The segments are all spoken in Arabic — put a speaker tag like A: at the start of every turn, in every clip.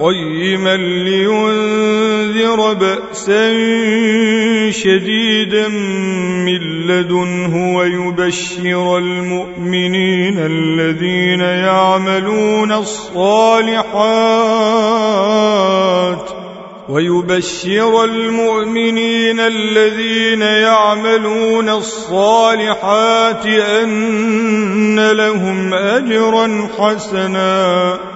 A: قيما لينذر بأسا شديدا من لدنه ويبشر المؤمنين الذين يعملون الصالحات ويبشر المؤمنين الذين يعملون الصالحات أن لهم أجرا حسناً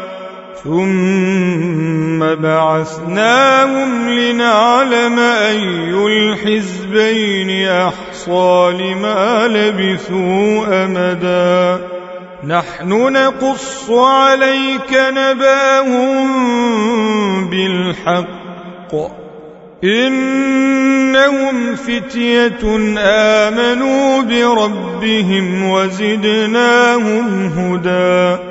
A: ثم بعثناهم لنعلم أي الحزبين أحصى لما لبثوا أمدا. نحن نقص عليك نباهم بالحق. إنهم فتية آمنوا بربهم وزدناهم هدى.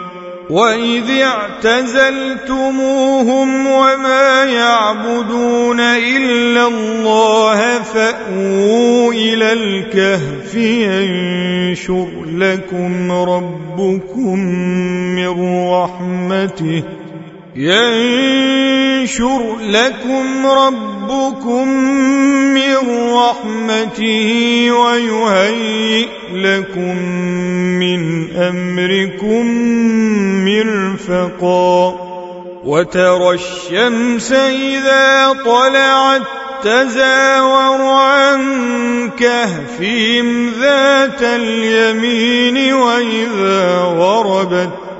A: وإذ اعتزلتموهم وما يعبدون إلا الله فأووا إلى الكهف ينشر لكم ربكم من رحمته ينشر لكم ربكم من رحمته ويهيئ لكم من أمركم مرفقا وترى الشمس إذا طلعت تزاور عن كهفهم ذات اليمين وإذا غربت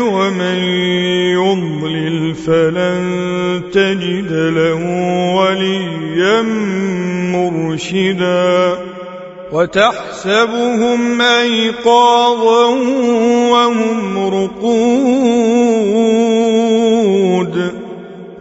A: ومن يضلل فلن تجد له وليا مرشدا. وتحسبهم أيقاظا وهم رقود.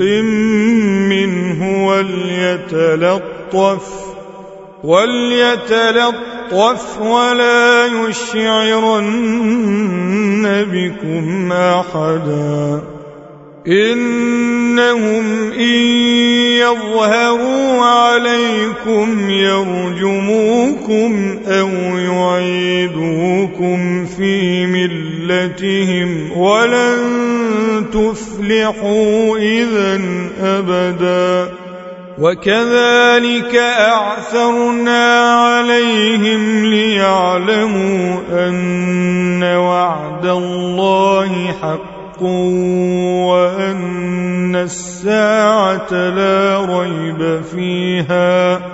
A: منه وليتلطف وليتلطف ولا يشعرن بكم أحدا. إنهم إن يظهروا عليكم يرجموكم أو يعيدوكم في ملتهم ولن تفلحوا اذا أبدا. وكذلك أعثرنا عليهم ليعلموا أن وعد الله حق وأن الساعة لا ريب فيها.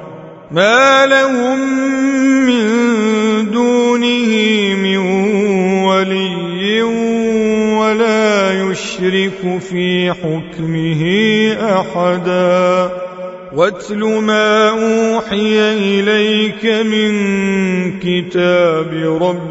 A: ما لهم من دونه من ولي ولا يشرك في حكمه أحداً. واتل ما أوحي إليك من كتاب ربك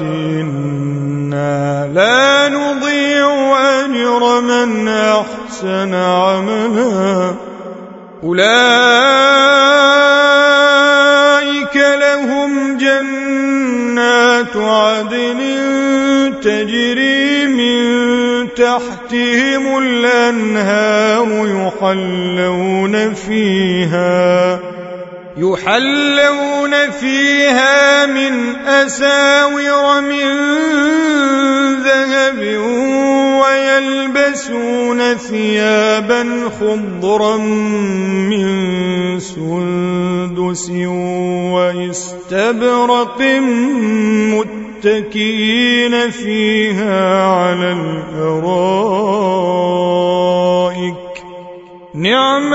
A: إنا لا نضيع أجر من أحسن عملا. أولئك لهم جنات عدن تجري من تحتهم الأنهار يحلون فيها يحلون فيها من أساور من ذهب ويلبسون ثيابا خضرا من سندس واستبرق متكئين فيها على الأرائك. نعم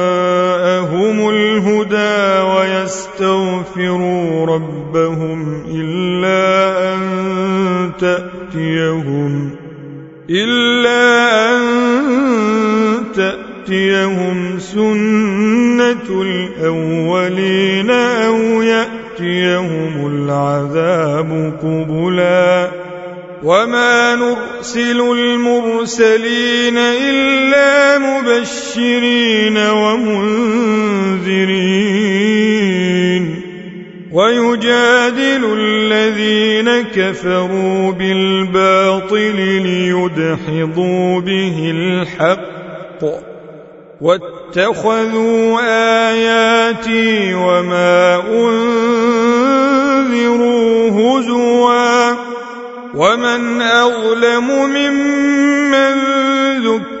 A: ويستغفروا ربهم إلا أن تأتيهم إلا أن تأتيهم سنة الأولين أو يأتيهم العذاب قبلا. وما نرسل المرسلين إلا مبشرين ومنذرين. ويجادل الذين كفروا بالباطل ليدحضوا به الحق. واتخذوا آياتي وما أنذروا هزوا. ومن أظلم ممن ذكر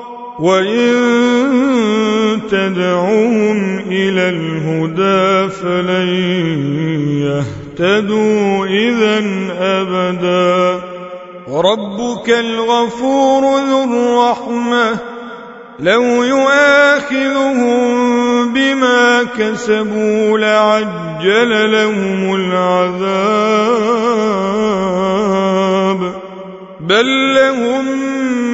A: وإن تدعوهم إلى الهدى فلن يهتدوا إذا أبدا وربك الغفور ذو الرحمه لو يؤاخذهم بما كسبوا لعجل لهم العذاب بل لهم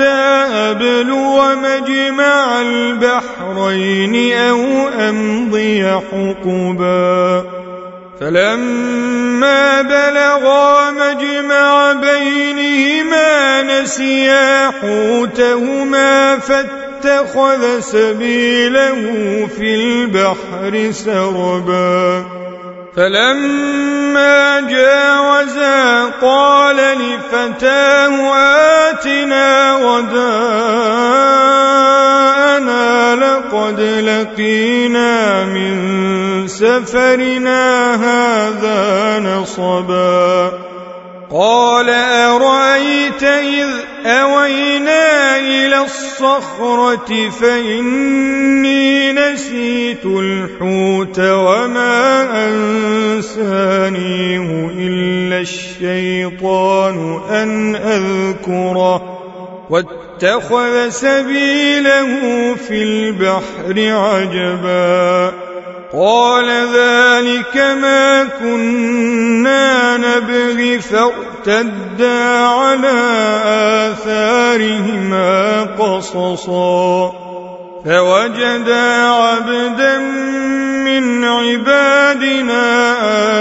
A: أبلو مجمع البحرين أو أمضي حقبا. فلما بلغا مجمع بينهما نسيا حوتهما فاتخذ سبيله في البحر سربا. فلما جاوزا قال لفتاه آتنا غداءنا لقد لقينا من سفرنا هذا نصبا قال أرأيت إذ أوينا إلى الصخرة فإني نسيت الحوت وما أنسانيه إلا الشيطان أن أذكره. واتخذ سبيله في البحر عجبا. قال ذلك ما كنا نبغي فارتدا على آثارهما قصصا فوجدا عبدا من عبادنا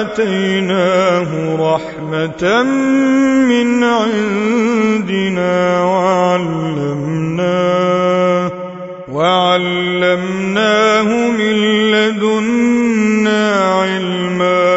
A: آتيناه رحمة من عندنا وعلمناه وعلمناه من لدنا علما.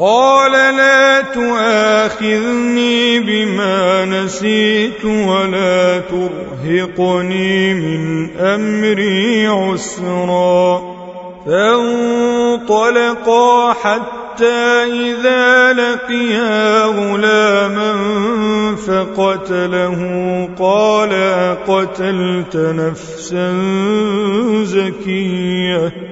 A: قال لا تؤاخذني بما نسيت ولا ترهقني من أمري عسرا. فانطلقا حتى إذا لقيا غلاما فقتله. قال أقتلت نفسا زكية.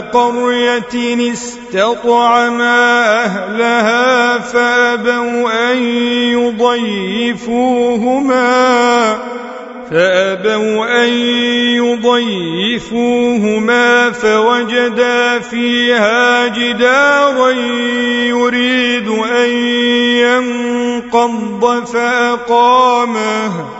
A: قرية استطعما أهلها فأبوا أن يضيفوهما فأبوا أن يضيفوهما فوجدا فيها جدارا يريد أن ينقض فأقامه.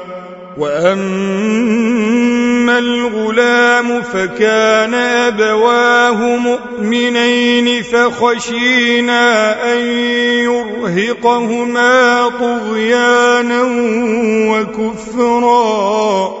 A: وأما الغلام فكان أبواه مؤمنين فخشينا أن يرهقهما طغيانا وكفرا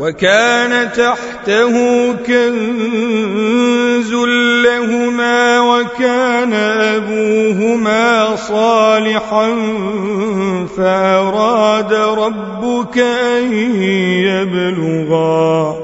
A: وكان تحته كنز لهما وكان أبوهما صالحا فأراد ربك أن يبلغا.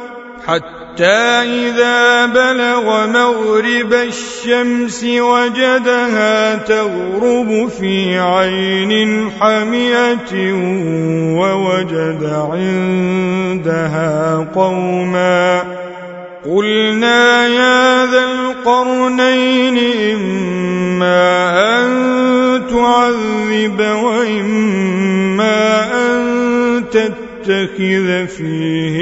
A: حتى إذا بلغ مغرب الشمس وجدها تغرب في عين حمية ووجد عندها قوما قلنا يا ذا القرنين إما أن تعذب وإما أن تتبع نتخذ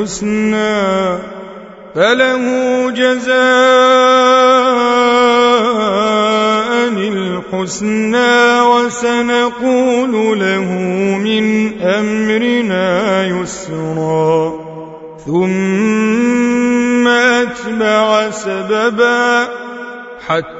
A: الحسنى فله جزاء الحسنى وسنقول له من أمرنا يسرا ثم أتبع سببا حتى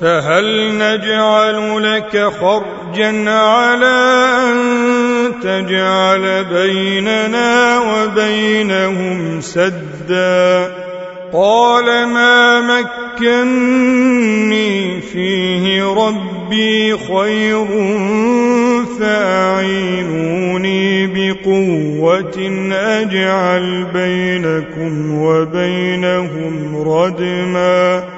A: فهل نجعل لك خرجا على أن تجعل بيننا وبينهم سدا؟ قال ما مكني فيه ربي خير فأعينوني بقوة أجعل بينكم وبينهم ردماً.